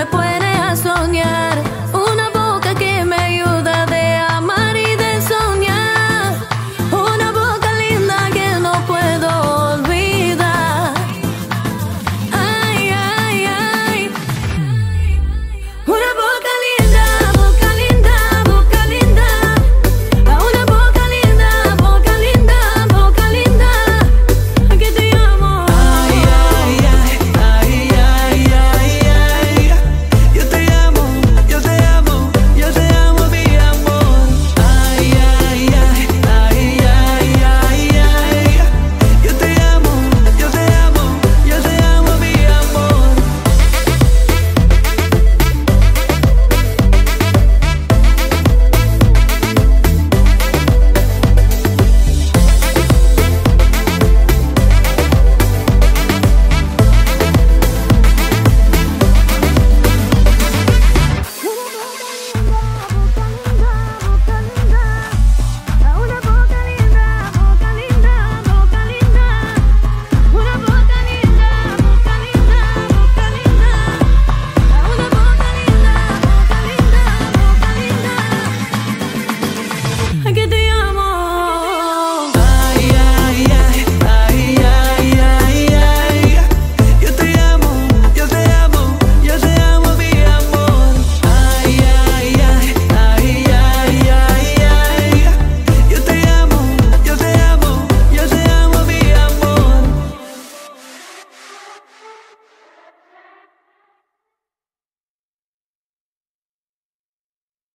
me puedo